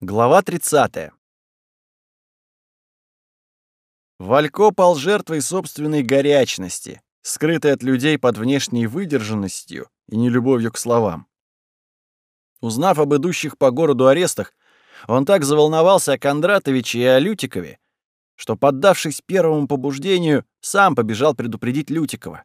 Глава 30. Валько пал жертвой собственной горячности, скрытой от людей под внешней выдержанностью и нелюбовью к словам. Узнав об идущих по городу арестах, он так заволновался о Кондратовиче и о Лютикове, что, поддавшись первому побуждению, сам побежал предупредить Лютикова.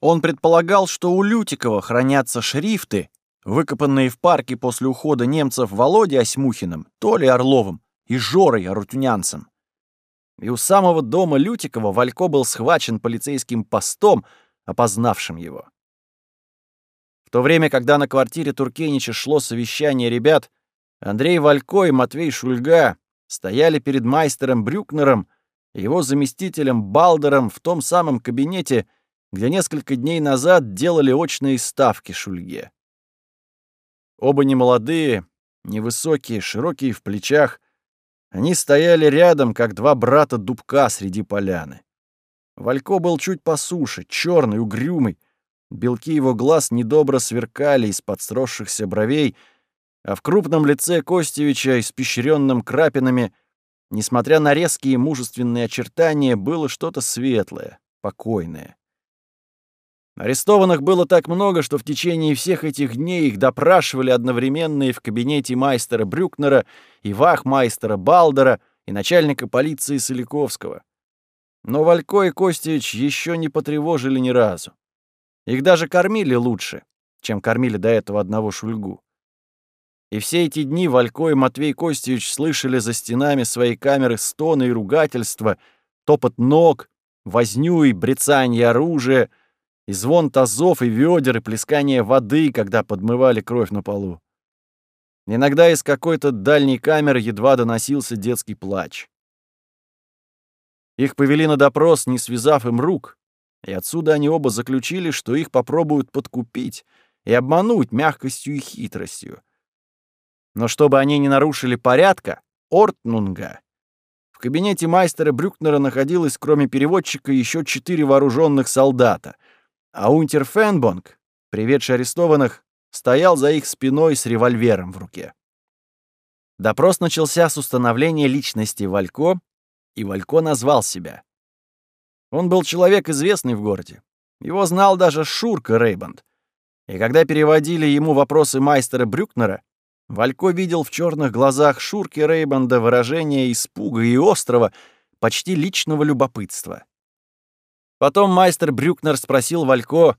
Он предполагал, что у Лютикова хранятся шрифты, выкопанные в парке после ухода немцев Володей Осьмухиным, Толей Орловым и Жорой Арутюнянцем. И у самого дома Лютикова Валько был схвачен полицейским постом, опознавшим его. В то время, когда на квартире Туркенича шло совещание ребят, Андрей Валько и Матвей Шульга стояли перед майстером Брюкнером и его заместителем Балдером в том самом кабинете, где несколько дней назад делали очные ставки Шульге. Оба немолодые, невысокие, широкие в плечах. Они стояли рядом, как два брата дубка среди поляны. Валько был чуть по суше, черный, угрюмый. Белки его глаз недобро сверкали из-под сросшихся бровей, а в крупном лице Костевича, испещренном крапинами, несмотря на резкие мужественные очертания, было что-то светлое, покойное. Арестованных было так много, что в течение всех этих дней их допрашивали одновременно и в кабинете майстера Брюкнера, и вахмайстера Балдера, и начальника полиции Соликовского. Но Валько и Костевич еще не потревожили ни разу. Их даже кормили лучше, чем кормили до этого одного шульгу. И все эти дни Валько и Матвей Костевич слышали за стенами своей камеры стоны и ругательства, топот ног, возню и брецанье оружия — и звон тазов и ведер, и плескание воды, когда подмывали кровь на полу. Иногда из какой-то дальней камеры едва доносился детский плач. Их повели на допрос, не связав им рук, и отсюда они оба заключили, что их попробуют подкупить и обмануть мягкостью и хитростью. Но чтобы они не нарушили порядка, Ортнунга, в кабинете майстера Брюкнера находилось, кроме переводчика, еще четыре вооруженных солдата — а унтер Фенбонг, приведший арестованных, стоял за их спиной с револьвером в руке. Допрос начался с установления личности Валько, и Валько назвал себя. Он был человек известный в городе. Его знал даже Шурка Рейбанд. И когда переводили ему вопросы майстера Брюкнера, Валько видел в черных глазах Шурки Рейбанда выражение испуга и острого, почти личного любопытства. Потом майстер Брюкнер спросил Валько,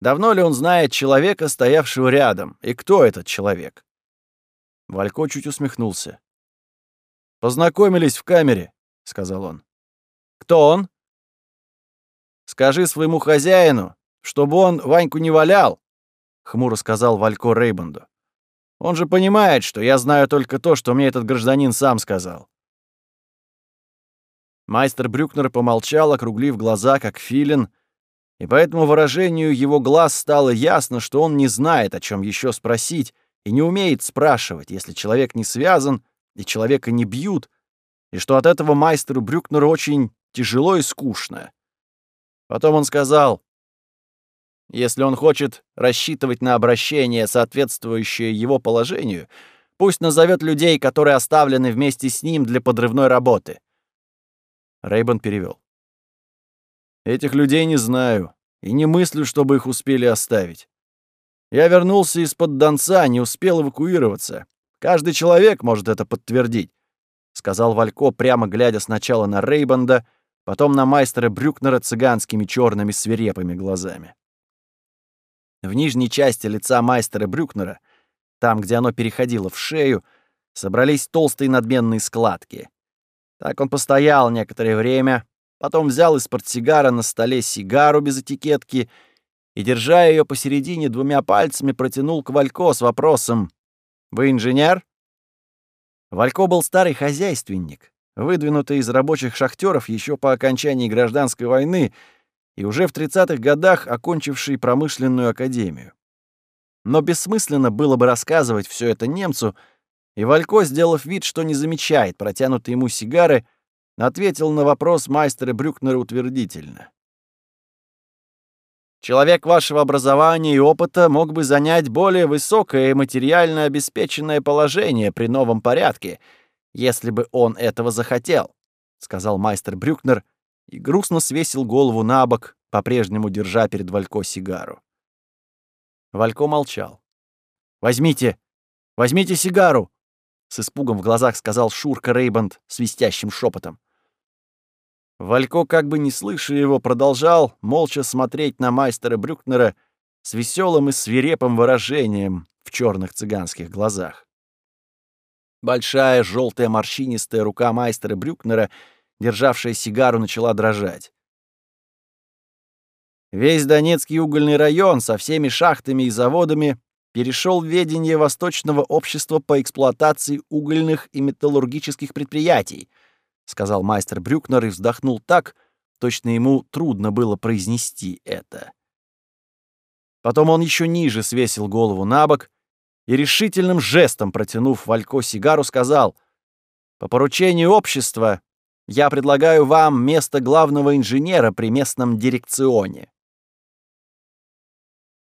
давно ли он знает человека, стоявшего рядом, и кто этот человек. Валько чуть усмехнулся. «Познакомились в камере», — сказал он. «Кто он?» «Скажи своему хозяину, чтобы он Ваньку не валял», — хмуро сказал Валько Рейбанду. «Он же понимает, что я знаю только то, что мне этот гражданин сам сказал. Майстер Брюкнер помолчал, округлив глаза, как филин, и по этому выражению его глаз стало ясно, что он не знает, о чем еще спросить, и не умеет спрашивать, если человек не связан и человека не бьют, и что от этого майстеру Брюкнеру очень тяжело и скучно. Потом он сказал, если он хочет рассчитывать на обращение, соответствующее его положению, пусть назовет людей, которые оставлены вместе с ним для подрывной работы. Рейбан перевел. Этих людей не знаю и не мыслю, чтобы их успели оставить. Я вернулся из-под Донца, не успел эвакуироваться. Каждый человек может это подтвердить, сказал Валько, прямо глядя сначала на Рейбанда, потом на майстера Брюкнера цыганскими черными свирепыми глазами. В нижней части лица майстера Брюкнера, там, где оно переходило в шею, собрались толстые надменные складки. Так он постоял некоторое время, потом взял из портсигара на столе сигару без этикетки и, держа ее посередине двумя пальцами, протянул к Валько с вопросом «Вы инженер?» Валько был старый хозяйственник, выдвинутый из рабочих шахтеров еще по окончании гражданской войны и уже в 30-х годах окончивший промышленную академию. Но бессмысленно было бы рассказывать все это немцу, и Валько, сделав вид, что не замечает протянутые ему сигары, ответил на вопрос мастера Брюкнера утвердительно. Человек вашего образования и опыта мог бы занять более высокое материально обеспеченное положение при новом порядке, если бы он этого захотел», — сказал майстер Брюкнер и грустно свесил голову на бок, по-прежнему держа перед Валько сигару. Валько молчал. «Возьмите! Возьмите сигару!» — с испугом в глазах сказал Шурка Рейбанд свистящим шепотом. Валько, как бы не слыша его, продолжал молча смотреть на майстера Брюкнера с веселым и свирепым выражением в черных цыганских глазах. Большая желтая морщинистая рука майстера Брюкнера, державшая сигару, начала дрожать. Весь Донецкий угольный район со всеми шахтами и заводами перешел в ведение Восточного общества по эксплуатации угольных и металлургических предприятий — сказал майстер Брюкнер и вздохнул так, точно ему трудно было произнести это. Потом он еще ниже свесил голову на бок и решительным жестом, протянув Валько сигару, сказал, «По поручению общества я предлагаю вам место главного инженера при местном дирекционе».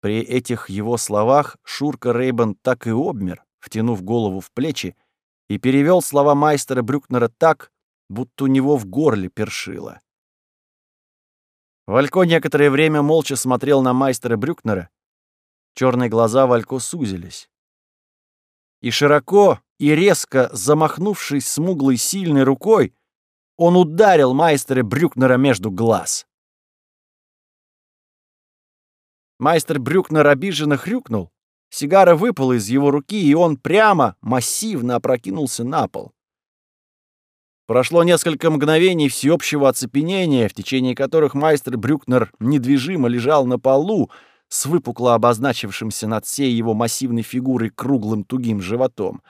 При этих его словах Шурка Рейбен так и обмер, втянув голову в плечи, и перевел слова майстера Брюкнера так, будто у него в горле першило. Валько некоторое время молча смотрел на майстера Брюкнера. Черные глаза Валько сузились. И широко и резко замахнувшись смуглой сильной рукой, он ударил майстера Брюкнера между глаз. Майстер Брюкнер обиженно хрюкнул. Сигара выпала из его руки, и он прямо, массивно опрокинулся на пол. Прошло несколько мгновений всеобщего оцепенения, в течение которых майстер Брюкнер недвижимо лежал на полу с выпукло обозначившимся над всей его массивной фигурой круглым тугим животом.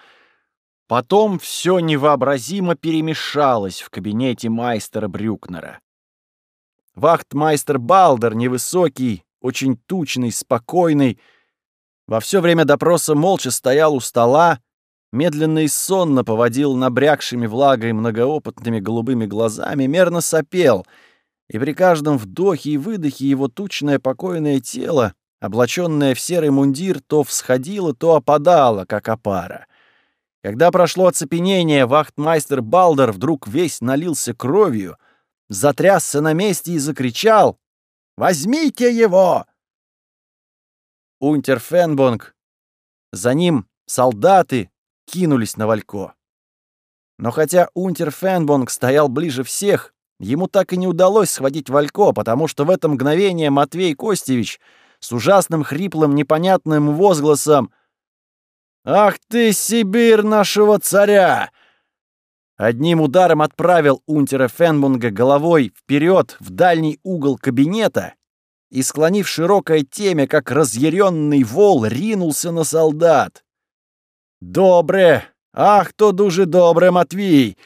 Потом все невообразимо перемешалось в кабинете майстера Брюкнера. Вахтмайстер Балдер, невысокий, очень тучный, спокойный, во все время допроса молча стоял у стола, медленно и сонно поводил набрякшими влагой многоопытными голубыми глазами, мерно сопел, и при каждом вдохе и выдохе его тучное покойное тело, облаченное в серый мундир, то всходило, то опадало, как опара. Когда прошло оцепенение, вахтмайстер Балдер вдруг весь налился кровью, затрясся на месте и закричал «Возьмите его!» Унтер Фенбонг, за ним солдаты, кинулись на Валько. Но хотя Унтер Фенбонг стоял ближе всех, ему так и не удалось схватить Валько, потому что в это мгновение Матвей Костевич с ужасным хриплым непонятным возгласом «Ах ты, Сибирь нашего царя!» Одним ударом отправил Унтера Фенбунга головой вперед в дальний угол кабинета и, склонив широкое темя, как разъяренный вол, ринулся на солдат. «Добре! Ах, то дуже добре, Матвій!»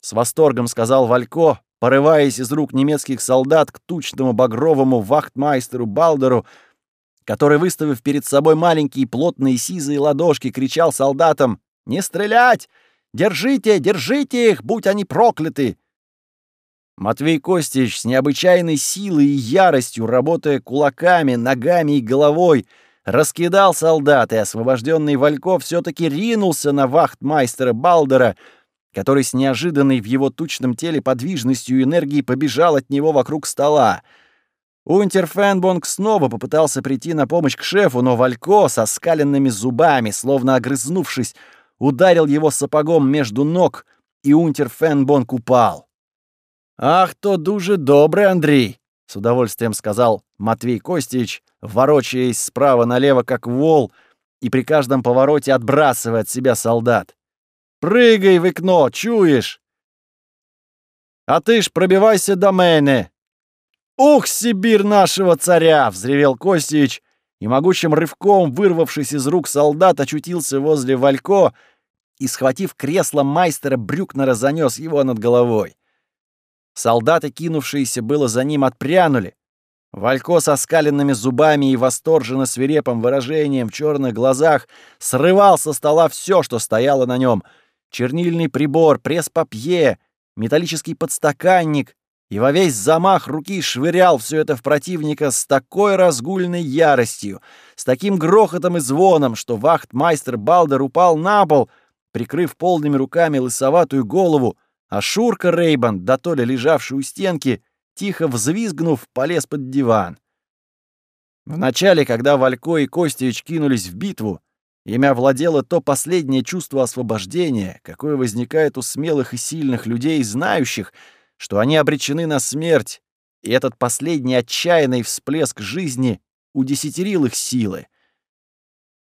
С восторгом сказал Валько, порываясь из рук немецких солдат к тучному багровому вахтмайстеру Балдеру, который, выставив перед собой маленькие плотные сизые ладошки, кричал солдатам «Не стрелять! Держите, держите их, будь они прокляты!» Матвей Костич с необычайной силой и яростью, работая кулаками, ногами и головой, раскидал солдат, и освобожденный Вальков все-таки ринулся на вахтмайстера Балдера, который с неожиданной в его тучном теле подвижностью и энергией побежал от него вокруг стола. Унтер Фенбонг снова попытался прийти на помощь к шефу, но Валько со скаленными зубами, словно огрызнувшись, ударил его сапогом между ног, и Унтер Фенбонг упал. «Ах, то дуже добрый, Андрей!» — с удовольствием сказал Матвей Костич, ворочаясь справа налево, как вол, и при каждом повороте отбрасывая от себя солдат. «Прыгай в окно, чуешь?» «А ты ж пробивайся до мене!» «Ух, Сибирь нашего царя!» — взревел Костич, и могучим рывком, вырвавшись из рук солдат, очутился возле Валько и, схватив кресло майстера, Брюкнера занес его над головой. Солдаты, кинувшиеся было за ним, отпрянули, Валько со скаленными зубами и восторженно свирепым выражением в черных глазах срывал со стола все, что стояло на нем. Чернильный прибор, пресс-папье, металлический подстаканник, и во весь замах руки швырял все это в противника с такой разгульной яростью, с таким грохотом и звоном, что вахтмайстер Балдер упал на пол, прикрыв полными руками лысоватую голову, а Шурка Рейбан, да то ли лежавший у стенки, тихо взвизгнув, полез под диван. Вначале, когда Валько и Костевич кинулись в битву, ими овладело то последнее чувство освобождения, какое возникает у смелых и сильных людей, знающих — что они обречены на смерть, и этот последний отчаянный всплеск жизни удесятерил их силы.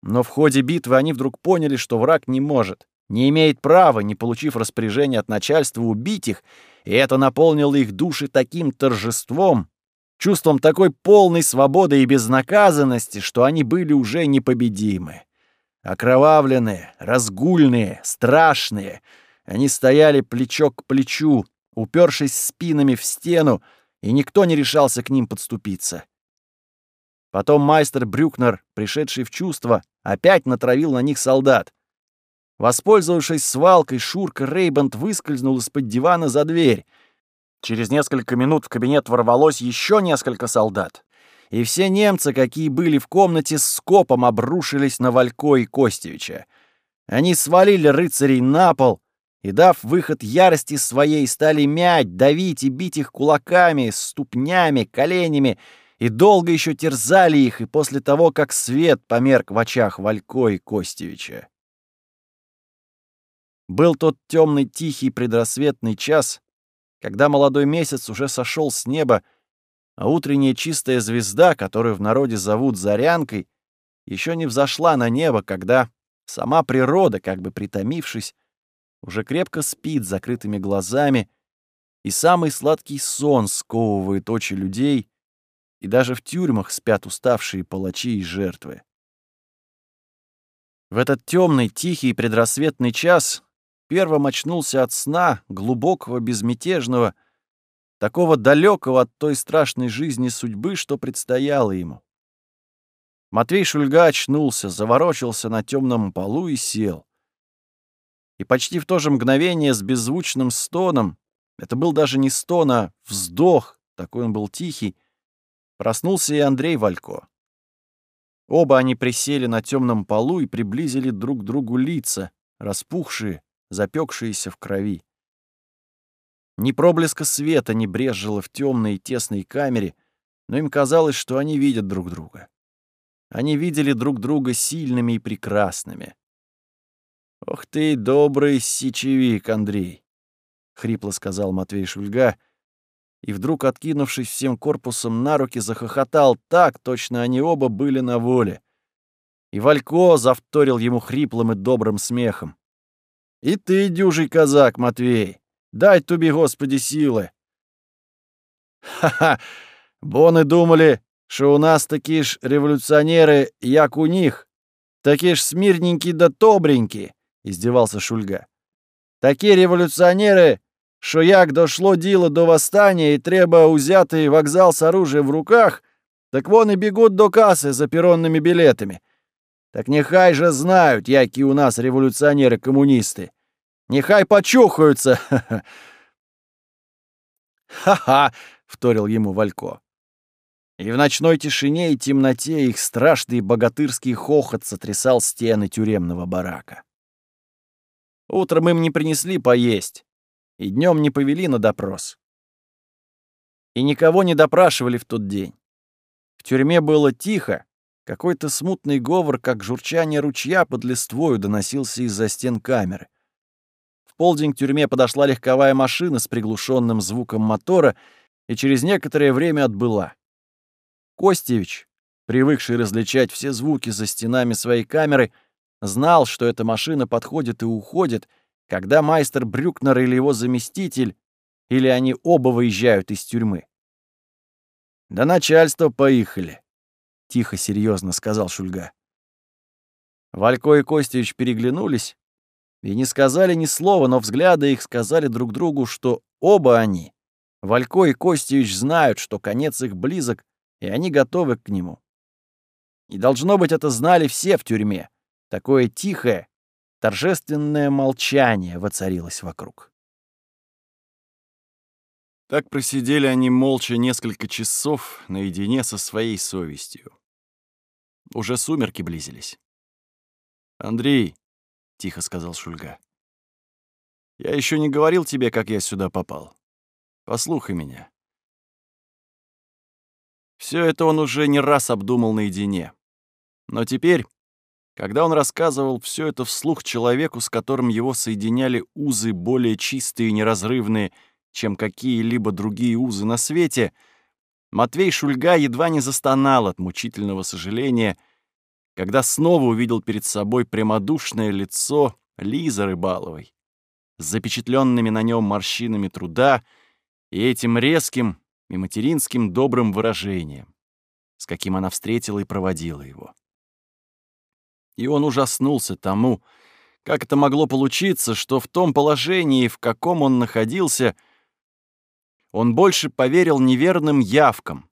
Но в ходе битвы они вдруг поняли, что враг не может, не имеет права, не получив распоряжения от начальства, убить их, и это наполнило их души таким торжеством, чувством такой полной свободы и безнаказанности, что они были уже непобедимы. Окровавленные, разгульные, страшные, они стояли плечо к плечу, упершись спинами в стену, и никто не решался к ним подступиться. Потом майстер Брюкнер, пришедший в чувство, опять натравил на них солдат. Воспользовавшись свалкой, Шурка Рейбанд выскользнул из-под дивана за дверь. Через несколько минут в кабинет ворвалось еще несколько солдат. И все немцы, какие были в комнате, с скопом обрушились на Валько и Костевича. Они свалили рыцарей на пол, и, дав выход ярости своей, стали мять, давить и бить их кулаками, ступнями, коленями, и долго еще терзали их, и после того, как свет померк в очах Валько и Костевича. Был тот темный, тихий предрассветный час, когда молодой месяц уже сошел с неба, а утренняя чистая звезда, которую в народе зовут Зарянкой, еще не взошла на небо, когда сама природа, как бы притомившись, уже крепко спит закрытыми глазами, и самый сладкий сон сковывает очи людей, и даже в тюрьмах спят уставшие палачи и жертвы. В этот темный, тихий предрассветный час первым очнулся от сна, глубокого, безмятежного, такого далекого от той страшной жизни судьбы, что предстояло ему. Матвей Шульга очнулся, заворочился на темном полу и сел и почти в то же мгновение с беззвучным стоном, это был даже не стон, а вздох, такой он был тихий, проснулся и Андрей Валько. Оба они присели на темном полу и приблизили друг к другу лица, распухшие, запекшиеся в крови. Ни проблеска света не брезжило в темной и тесной камере, но им казалось, что они видят друг друга. Они видели друг друга сильными и прекрасными. «Ох ты, добрый сечевик, Андрей!» — хрипло сказал Матвей Шульга, и вдруг, откинувшись всем корпусом на руки, захохотал так, точно они оба были на воле. И Валько завторил ему хриплым и добрым смехом. «И ты, дюжий казак, Матвей, дай тебе, Господи, силы!» «Ха-ха! Боны думали, что у нас такие ж революционеры, як у них, такие ж смирненькие да добренькие издевался Шульга. Такі революционеры, що як дошло діло до восстания и треба узятый вокзал с оружием в руках, так вон и бегут до кассы за перронными билетами. Так нехай же знают, які у нас революционеры-коммунисты. Нехай почухаются. Ха-ха, вторил ему Валько. И в ночной тишине и темноте их страшный богатырский хохот сотрясал стены тюремного барака. Утром им не принесли поесть, и днем не повели на допрос. И никого не допрашивали в тот день. В тюрьме было тихо, какой-то смутный говор, как журчание ручья под листвою, доносился из-за стен камеры. В полдень к тюрьме подошла легковая машина с приглушенным звуком мотора и через некоторое время отбыла. Костевич, привыкший различать все звуки за стенами своей камеры, знал, что эта машина подходит и уходит, когда майстер Брюкнер или его заместитель, или они оба выезжают из тюрьмы. «Да начальство поехали», — тихо серьезно сказал Шульга. Валько и Костевич переглянулись и не сказали ни слова, но взгляды их сказали друг другу, что оба они, Валько и Костевич, знают, что конец их близок, и они готовы к нему. И должно быть, это знали все в тюрьме. Такое тихое, торжественное молчание воцарилось вокруг. Так просидели они молча несколько часов наедине со своей совестью. Уже сумерки близились. «Андрей», — тихо сказал Шульга, — «я еще не говорил тебе, как я сюда попал. Послухай меня». Все это он уже не раз обдумал наедине. Но теперь, когда он рассказывал все это вслух человеку, с которым его соединяли узы более чистые и неразрывные, чем какие-либо другие узы на свете, Матвей Шульга едва не застонал от мучительного сожаления, когда снова увидел перед собой прямодушное лицо Лизы Рыбаловой с запечатленными на нем морщинами труда и этим резким и материнским добрым выражением, с каким она встретила и проводила его. И он ужаснулся тому, как это могло получиться, что в том положении, в каком он находился, он больше поверил неверным явкам,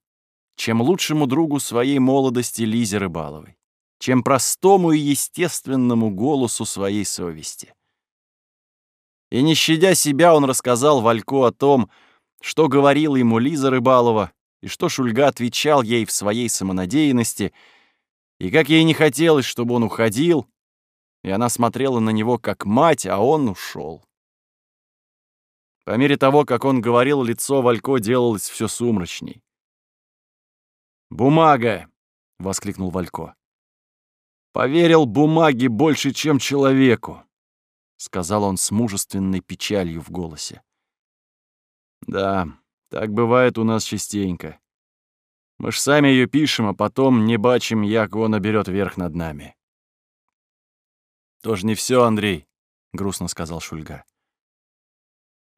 чем лучшему другу своей молодости Лизе Рыбаловой, чем простому и естественному голосу своей совести. И не щадя себя, он рассказал Валько о том, что говорила ему Лиза Рыбалова, и что Шульга отвечал ей в своей самонадеянности — и как ей не хотелось, чтобы он уходил, и она смотрела на него как мать, а он ушел. По мере того, как он говорил, лицо Валько делалось все сумрачней. «Бумага!» — воскликнул Валько. «Поверил бумаге больше, чем человеку», — сказал он с мужественной печалью в голосе. «Да, так бывает у нас частенько. Мы ж сами ее пишем, а потом не бачим, як вона берет верх над нами. Тоже не все, Андрей, грустно сказал Шульга.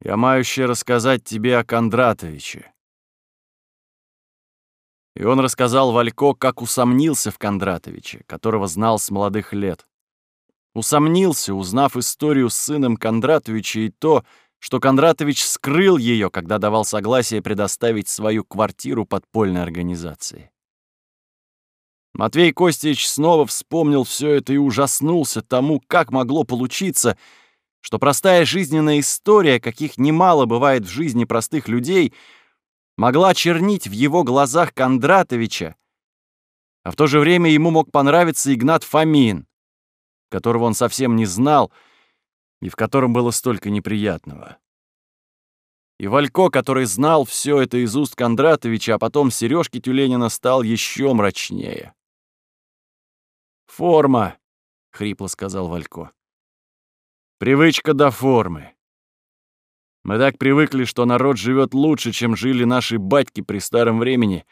Я маю ще рассказать тебе о Кондратовиче. И он рассказал Валько, как усомнился в Кондратовиче, которого знал с молодых лет. Усомнился, узнав историю с сыном Кондратовича и то, что Кондратович скрыл ее, когда давал согласие предоставить свою квартиру подпольной организации. Матвей Костич снова вспомнил все это и ужаснулся тому, как могло получиться, что простая жизненная история, каких немало бывает в жизни простых людей, могла чернить в его глазах Кондратовича, а в то же время ему мог понравиться Игнат Фомин, которого он совсем не знал, и в котором было столько неприятного. И Валько, который знал все это из уст Кондратовича, а потом Сережки Тюленина стал еще мрачнее. «Форма», — хрипло сказал Валько. «Привычка до формы. Мы так привыкли, что народ живет лучше, чем жили наши батьки при старом времени,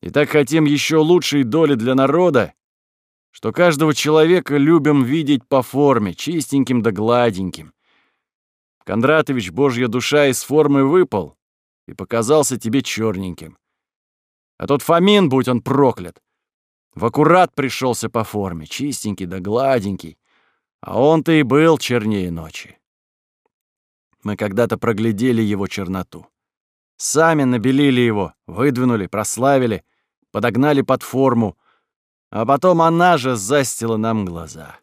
и так хотим еще лучшей доли для народа, что каждого человека любим видеть по форме, чистеньким да гладеньким. Кондратович, божья душа, из формы выпал и показался тебе черненьким. А тот Фомин, будь он проклят, в аккурат пришелся по форме, чистенький да гладенький, а он-то и был чернее ночи. Мы когда-то проглядели его черноту. Сами набелили его, выдвинули, прославили, подогнали под форму, а потом она же застила нам глаза.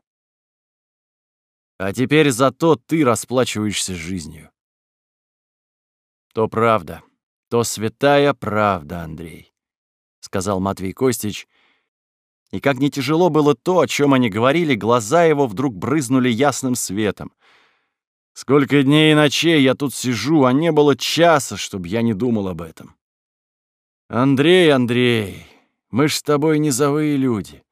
А теперь зато ты расплачиваешься жизнью. То правда, то святая правда, Андрей, сказал Матвей Костич. И как не тяжело было то, о чем они говорили, глаза его вдруг брызнули ясным светом. Сколько дней и ночей я тут сижу, а не было часа, чтобы я не думал об этом. Андрей, Андрей, мы ж с тобой низовые люди.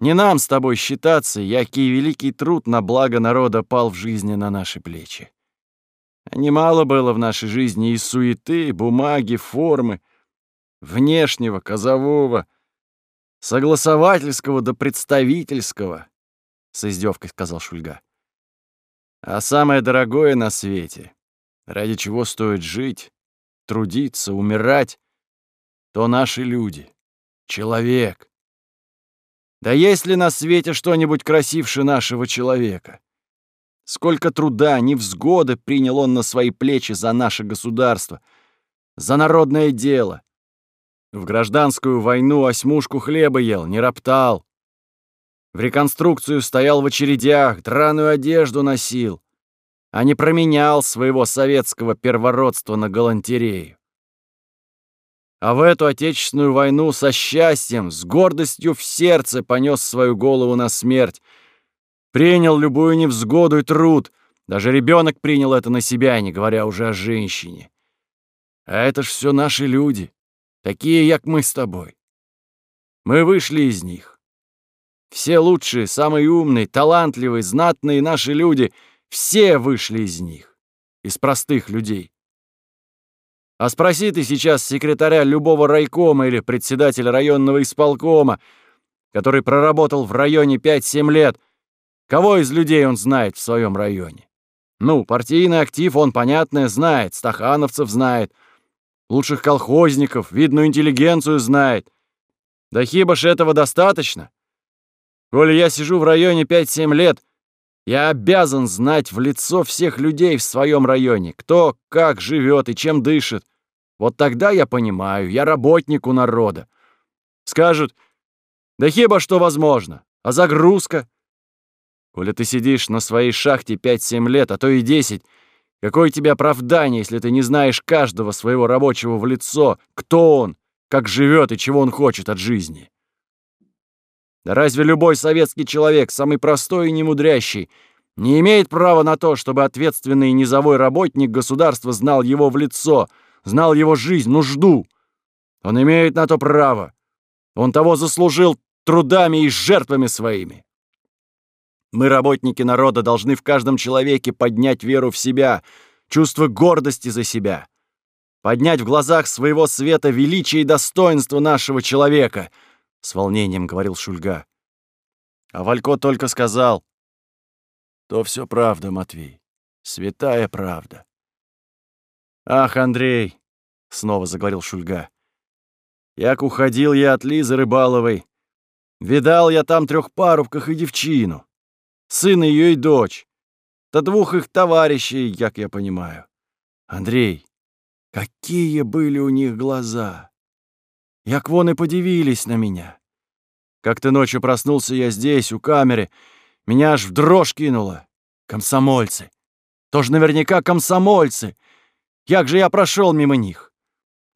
Не нам с тобой считаться, який великий труд на благо народа пал в жизни на наши плечи. А немало было в нашей жизни и суеты, бумаги, формы, внешнего, казового, согласовательского до представительского, — с издевкой сказал Шульга. А самое дорогое на свете, ради чего стоит жить, трудиться, умирать, то наши люди — Человек. Да есть ли на свете что-нибудь красивше нашего человека? Сколько труда, невзгоды принял он на свои плечи за наше государство, за народное дело. В гражданскую войну осьмушку хлеба ел, не роптал. В реконструкцию стоял в очередях, драную одежду носил. а не променял своего советского первородства на галантерею. А в эту Отечественную войну со счастьем, с гордостью в сердце понес свою голову на смерть, принял любую невзгоду и труд, даже ребенок принял это на себя, не говоря уже о женщине. А это ж все наши люди, такие, как мы с тобой. Мы вышли из них. Все лучшие, самые умные, талантливые, знатные наши люди, все вышли из них, из простых людей. А спроси ты сейчас секретаря любого райкома или председателя районного исполкома, который проработал в районе 5-7 лет, кого из людей он знает в своем районе. Ну, партийный актив он, понятное, знает, стахановцев знает, лучших колхозников, видную интеллигенцию знает. Да хиба ж этого достаточно? Коли я сижу в районе 5-7 лет, я обязан знать в лицо всех людей в своем районе, кто как живет и чем дышит. Вот тогда я понимаю, я работник у народа. Скажут, да хиба что возможно, а загрузка? Коли ты сидишь на своей шахте 5-7 лет, а то и 10, какое тебе оправдание, если ты не знаешь каждого своего рабочего в лицо, кто он, как живет и чего он хочет от жизни? Да разве любой советский человек, самый простой и немудрящий, не имеет права на то, чтобы ответственный низовой работник государства знал его в лицо, знал его жизнь, нужду? Он имеет на то право. Он того заслужил трудами и жертвами своими. Мы, работники народа, должны в каждом человеке поднять веру в себя, чувство гордости за себя, поднять в глазах своего света величие и достоинство нашего человека —— с волнением говорил Шульга. А Валько только сказал, «То все правда, Матвей, святая правда». «Ах, Андрей!» — снова заговорил Шульга. «Як уходил я от Лизы Рыбаловой, видал я там трех парубках и девчину, сына ее и дочь, то двух их товарищей, как я понимаю. Андрей, какие были у них глаза!» Як вон и подивились на меня. Как-то ночью проснулся я здесь, у камеры. Меня аж в дрожь кинуло. Комсомольцы. Тоже наверняка комсомольцы. Як же я прошел мимо них?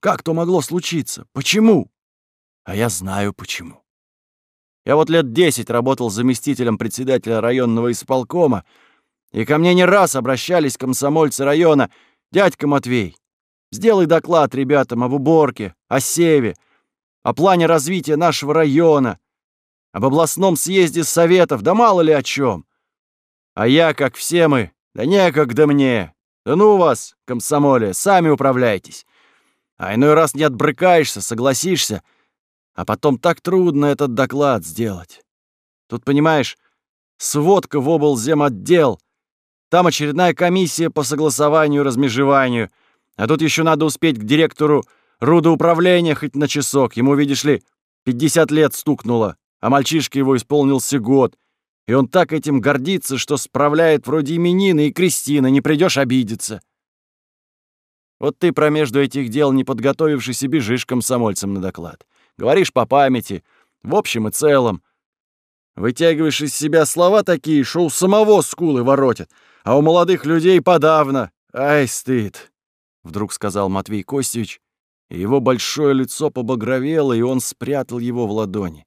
Как то могло случиться? Почему? А я знаю почему. Я вот лет десять работал заместителем председателя районного исполкома, и ко мне не раз обращались комсомольцы района. «Дядька Матвей, сделай доклад ребятам об уборке, о севе, о плане развития нашего района, об областном съезде советов, да мало ли о чем. А я, как все мы, да некогда мне. Да ну вас, комсомоле, сами управляйтесь. А иной раз не отбрыкаешься, согласишься, а потом так трудно этот доклад сделать. Тут, понимаешь, сводка в облземотдел, там очередная комиссия по согласованию и размежеванию, а тут еще надо успеть к директору Рудоуправление хоть на часок. Ему, видишь ли, 50 лет стукнуло, а мальчишке его исполнился год. И он так этим гордится, что справляет вроде именины и крестины, не придешь обидеться. Вот ты промежду этих дел, не подготовившись, и бежишь комсомольцам на доклад. Говоришь по памяти, в общем и целом. Вытягиваешь из себя слова такие, что у самого скулы воротят, а у молодых людей подавно. Ай, стыд, — вдруг сказал Матвей Костевич его большое лицо побагровело, и он спрятал его в ладони.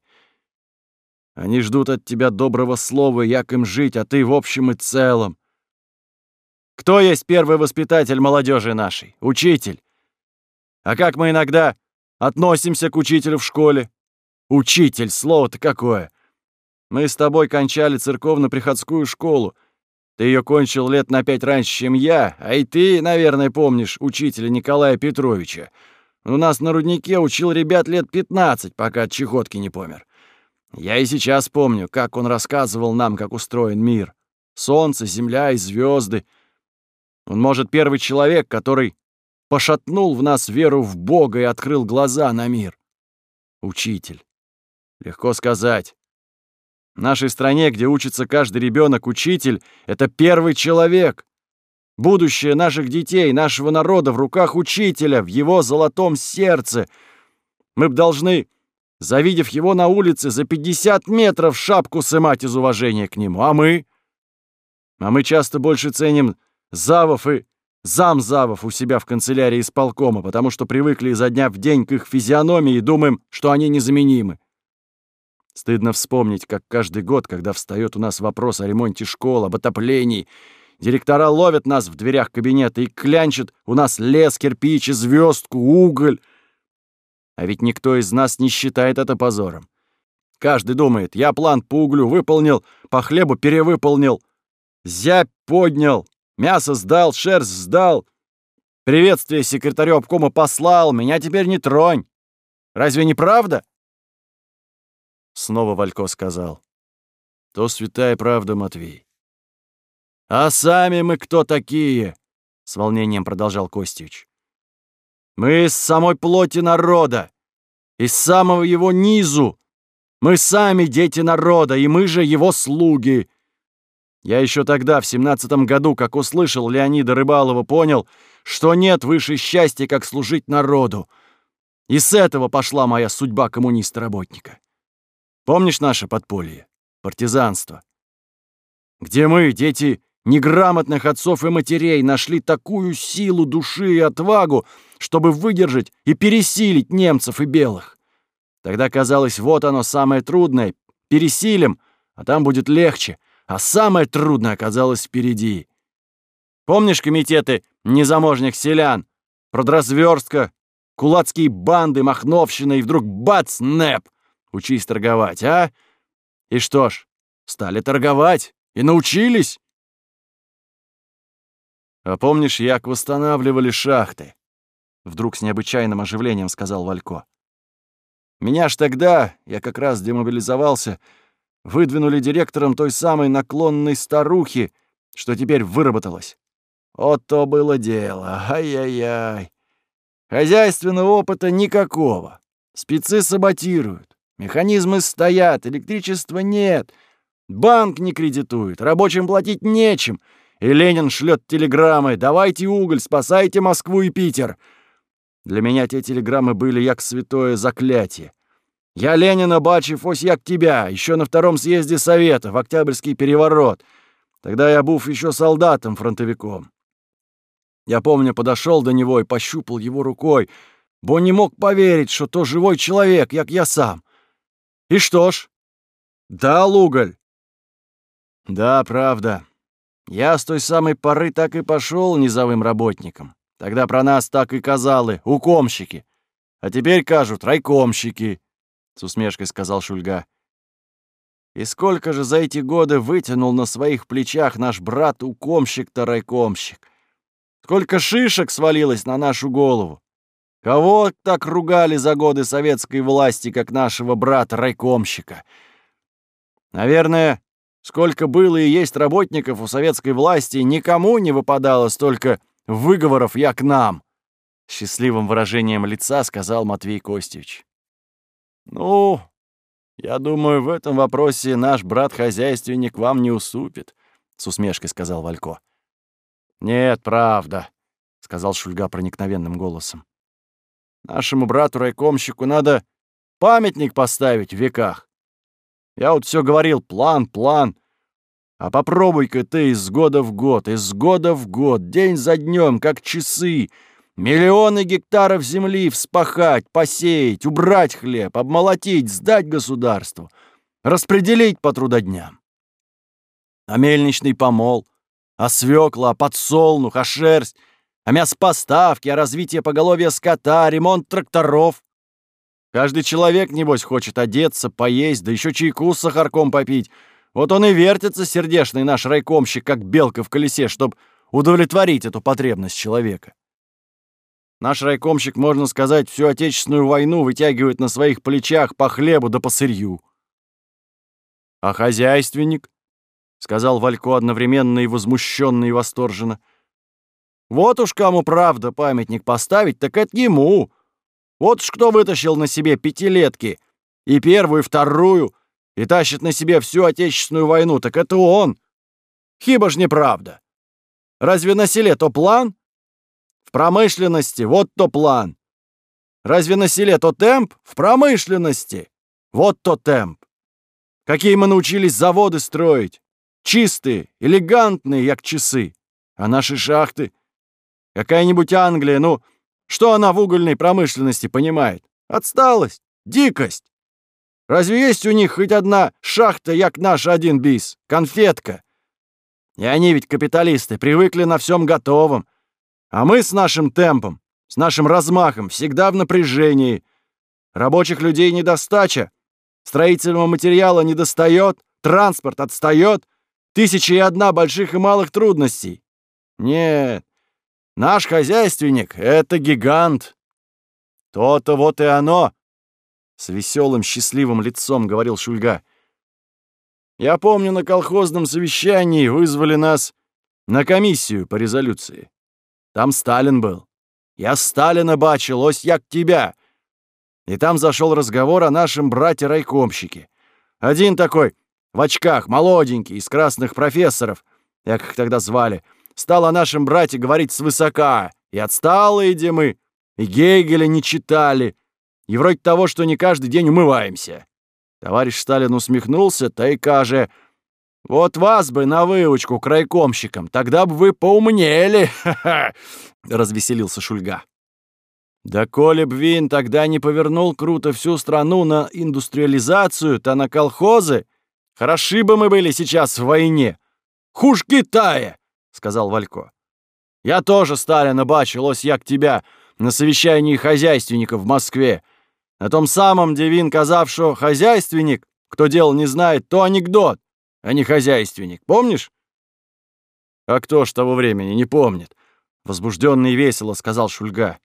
Они ждут от тебя доброго слова, як им жить, а ты в общем и целом. Кто есть первый воспитатель молодежи нашей? Учитель. А как мы иногда относимся к учителю в школе? Учитель, слово-то какое. Мы с тобой кончали церковно-приходскую школу. Ты ее кончил лет на пять раньше, чем я, а и ты, наверное, помнишь учителя Николая Петровича. У нас на руднике учил ребят лет 15, пока от чехотки не помер. Я и сейчас помню, как он рассказывал нам, как устроен мир. Солнце, земля и звезды. Он, может, первый человек, который пошатнул в нас веру в Бога и открыл глаза на мир. Учитель. Легко сказать. В нашей стране, где учится каждый ребенок, учитель — это первый человек. Будущее наших детей, нашего народа в руках учителя, в его золотом сердце. Мы б должны, завидев его на улице, за 50 метров шапку сымать из уважения к нему. А мы? А мы часто больше ценим завов и замзавов у себя в канцелярии исполкома, потому что привыкли изо дня в день к их физиономии и думаем, что они незаменимы. Стыдно вспомнить, как каждый год, когда встает у нас вопрос о ремонте школ, об отоплении, директора ловят нас в дверях кабинета и клянчат у нас лес, кирпич, звездку, уголь. А ведь никто из нас не считает это позором. Каждый думает, я план по углю выполнил, по хлебу перевыполнил, зябь поднял, мясо сдал, шерсть сдал, приветствие секретарю обкома послал, меня теперь не тронь. Разве не правда? Снова Валько сказал. То святая правда, Матвей. А сами мы кто такие? С волнением продолжал Костич. Мы из самой плоти народа, из самого его низу. Мы сами дети народа, и мы же его слуги. Я еще тогда, в семнадцатом году, как услышал Леонида Рыбалова, понял, что нет выше счастья, как служить народу. И с этого пошла моя судьба коммуниста-работника. Помнишь наше подполье? Партизанство. Где мы, дети неграмотных отцов и матерей, нашли такую силу души и отвагу, чтобы выдержать и пересилить немцев и белых. Тогда казалось, вот оно самое трудное. Пересилим, а там будет легче. А самое трудное оказалось впереди. Помнишь комитеты незаможних селян? Продразверстка, кулацкие банды, махновщина, и вдруг бац, нэп! Учись торговать, а? И что ж, стали торговать и научились. А помнишь, як восстанавливали шахты? Вдруг с необычайным оживлением сказал Валько. Меня ж тогда, я как раз демобилизовался, выдвинули директором той самой наклонной старухи, что теперь выработалась. Вот то было дело, ай-яй-яй. Хозяйственного опыта никакого. Спецы саботируют. Механизмы стоят, электричества нет. Банк не кредитует, рабочим платить нечем. И Ленин шлет телеграммы «Давайте уголь, спасайте Москву и Питер». Для меня те телеграммы были як святое заклятие. Я Ленина бачив ось як тебя, еще на втором съезде Совета, в Октябрьский переворот. Тогда я був еще солдатом-фронтовиком. Я помню, подошел до него и пощупал его рукой, бо не мог поверить, что то живой человек, як я сам. И что ж? Дал уголь. Да, правда. Я с той самой поры так и пошел низовым работником. Тогда про нас так и казали, укомщики. А теперь кажут, райкомщики, — с усмешкой сказал Шульга. И сколько же за эти годы вытянул на своих плечах наш брат-укомщик-то райкомщик? Сколько шишек свалилось на нашу голову? Кого так ругали за годы советской власти, как нашего брата-райкомщика? Наверное, сколько было и есть работников у советской власти, никому не выпадало столько выговоров, я к нам. Счастливым выражением лица сказал Матвей Костевич. Ну, я думаю, в этом вопросе наш брат-хозяйственник вам не уступит, с усмешкой сказал Валько. Нет, правда, сказал Шульга проникновенным голосом. Нашему брату-райкомщику надо памятник поставить в веках. Я вот все говорил, план, план. А попробуй-ка ты из года в год, из года в год, день за днем, как часы, миллионы гектаров земли вспахать, посеять, убрать хлеб, обмолотить, сдать государству, распределить по трудодням. А мельничный помол, а свекла, а подсолнух, а шерсть — а мясопоставки, а развитие поголовья скота, ремонт тракторов. Каждый человек, небось, хочет одеться, поесть, да еще чайку с сахарком попить. Вот он и вертится, сердешный наш райкомщик, как белка в колесе, чтобы удовлетворить эту потребность человека. Наш райкомщик, можно сказать, всю Отечественную войну вытягивает на своих плечах по хлебу да по сырью. «А хозяйственник?» — сказал Валько одновременно и возмущенно, и восторженно — вот уж кому правда памятник поставить, так это ему. Вот уж кто вытащил на себе пятилетки, и первую, и вторую, и тащит на себе всю Отечественную войну, так это он. Хиба ж неправда. Разве на селе то план? В промышленности вот то план. Разве на селе то темп? В промышленности. Вот то темп. Какие мы научились заводы строить. Чистые, элегантные, як часы. А наши шахты? Какая-нибудь Англия, ну, что она в угольной промышленности понимает? Отсталость, дикость. Разве есть у них хоть одна шахта, як наш один бис, конфетка? И они ведь капиталисты, привыкли на всем готовом. А мы с нашим темпом, с нашим размахом, всегда в напряжении. Рабочих людей недостача, строительного материала недостает, транспорт отстает, тысячи и одна больших и малых трудностей. Нет, наш хозяйственник — это гигант. То-то вот и оно, — с веселым счастливым лицом говорил Шульга. Я помню, на колхозном совещании вызвали нас на комиссию по резолюции. Там Сталин был. Я Сталина бачил, ось як тебя. И там зашел разговор о нашем брате-райкомщике. Один такой, в очках, молоденький, из красных профессоров, як их тогда звали, стал о нашем брате говорить свысока. И отсталые где мы, и Гегеля не читали, и вроде того, что не каждый день умываемся. Товарищ Сталин усмехнулся, та и каже, «Вот вас бы на выучку к райкомщикам, тогда бы вы поумнели!» — развеселился Шульга. Да коли б він тогда не повернул круто всю страну на индустриализацию, то на колхозы, хороши бы мы были сейчас в войне. Хуже Китая, — сказал Валько. Я тоже Сталина бачил, ось як тебя, на совещании хозяйственников в Москве. На том самом, где він казав, что хозяйственник, кто дел не знает, то анекдот, а не хозяйственник. Помнишь? А кто ж того времени не помнит? Возбужденный и весело сказал Шульга.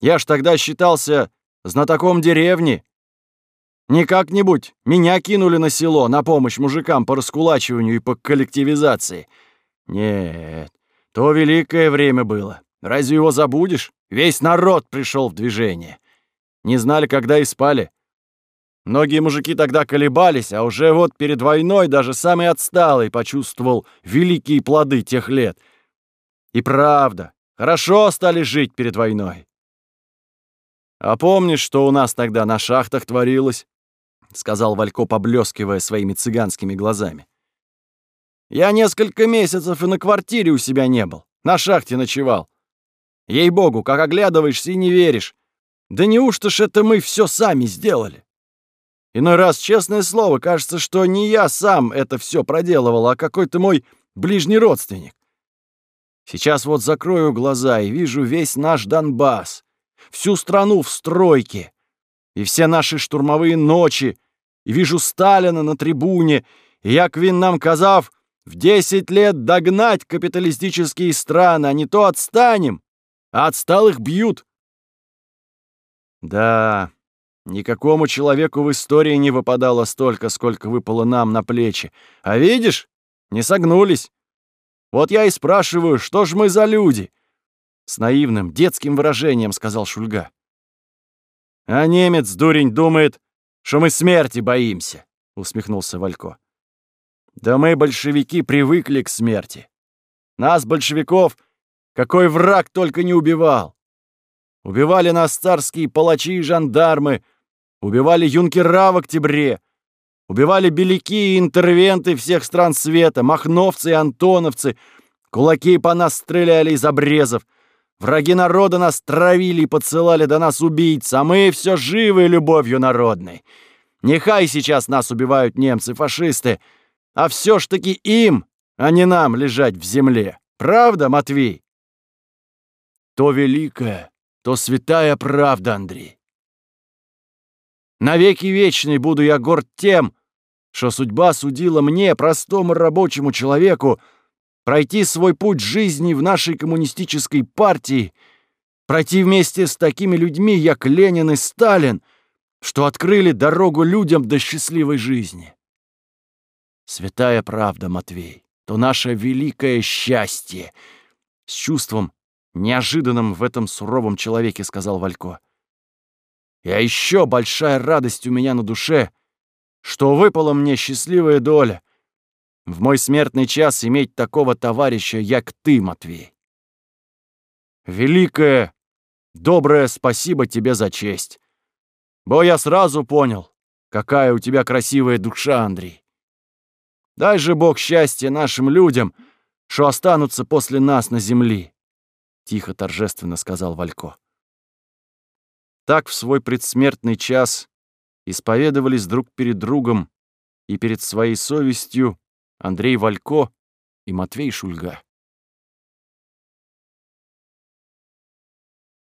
Я ж тогда считался знатоком деревни. Не как-нибудь меня кинули на село на помощь мужикам по раскулачиванию и по коллективизации. Нет, то великое время было. Разве его забудешь? Весь народ пришел в движение. Не знали, когда и спали. Многие мужики тогда колебались, а уже вот перед войной даже самый отсталый почувствовал великие плоды тех лет. И правда, хорошо стали жить перед войной. «А помнишь, что у нас тогда на шахтах творилось?» — сказал Валько, поблескивая своими цыганскими глазами. «Я несколько месяцев и на квартире у себя не был, на шахте ночевал. Ей-богу, как оглядываешься и не веришь. Да неужто ж это мы все сами сделали? Иной раз, честное слово, кажется, что не я сам это все проделывал, а какой-то мой ближний родственник. Сейчас вот закрою глаза и вижу весь наш Донбасс, всю страну в стройке, и все наши штурмовые ночи, и вижу Сталина на трибуне, и як він нам казав, в 10 лет догнать капиталистические страны, а не то отстанем, а отсталых бьют. Да, никакому человеку в истории не выпадало столько, сколько выпало нам на плечи. А видишь, не согнулись. Вот я и спрашиваю, что ж мы за люди? С наивным детским выражением сказал Шульга. А немец, дурень, думает, что мы смерти боимся, усмехнулся Валько. Да мы, большевики, привыкли к смерти. Нас, большевиков, какой враг только не убивал. Убивали нас царские палачи и жандармы, убивали юнкера в октябре, убивали беляки и интервенты всех стран света, махновцы и антоновцы, кулаки по нас стреляли из обрезов, враги народа нас травили и подсылали до нас убийц, а мы все живы любовью народной. Нехай сейчас нас убивают немцы-фашисты, а все ж таки им, а не нам лежать в земле. Правда, Матвей? То великое, то святая правда, Андрей. Навеки вечный буду я горд тем, что судьба судила мне, простому рабочему человеку, пройти свой путь жизни в нашей коммунистической партии, пройти вместе с такими людьми, как Ленин и Сталин, что открыли дорогу людям до счастливой жизни. Святая правда, Матвей, то наше великое счастье. С чувством неожиданным в этом суровом человеке, сказал Валько. А еще большая радость у меня на душе, что выпала мне счастливая доля в мой смертный час иметь такого товарища, як ты, Матвей. Великое, доброе спасибо тебе за честь. Бо я сразу понял, какая у тебя красивая душа, Андрей. Дай же Бог счастья нашим людям — что останутся после нас на земле», — тихо торжественно сказал Валько. Так в свой предсмертный час исповедовались друг перед другом и перед своей совестью Андрей Валько и Матвей Шульга.